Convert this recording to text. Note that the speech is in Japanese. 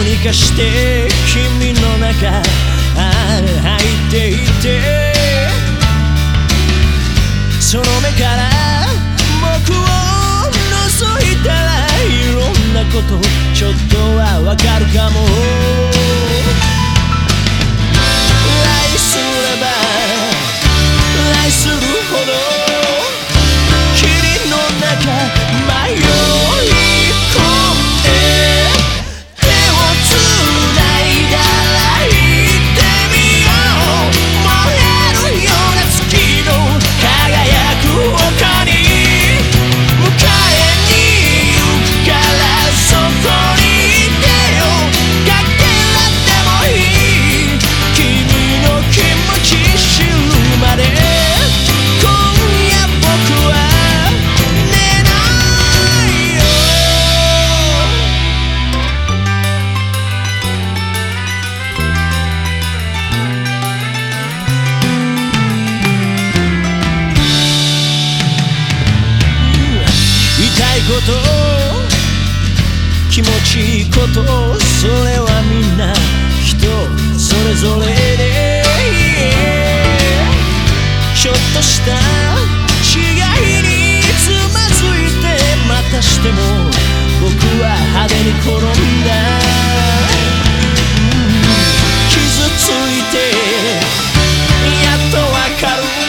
うにかして君の中入っていて。その目から僕を覗いたらいろんなことちょっとはわかるかも。と気持ちいいことそれはみんな人それぞれでちょっとした違いにつまずいてまたしても僕は派手に転んだ、傷ついてやっとわかる。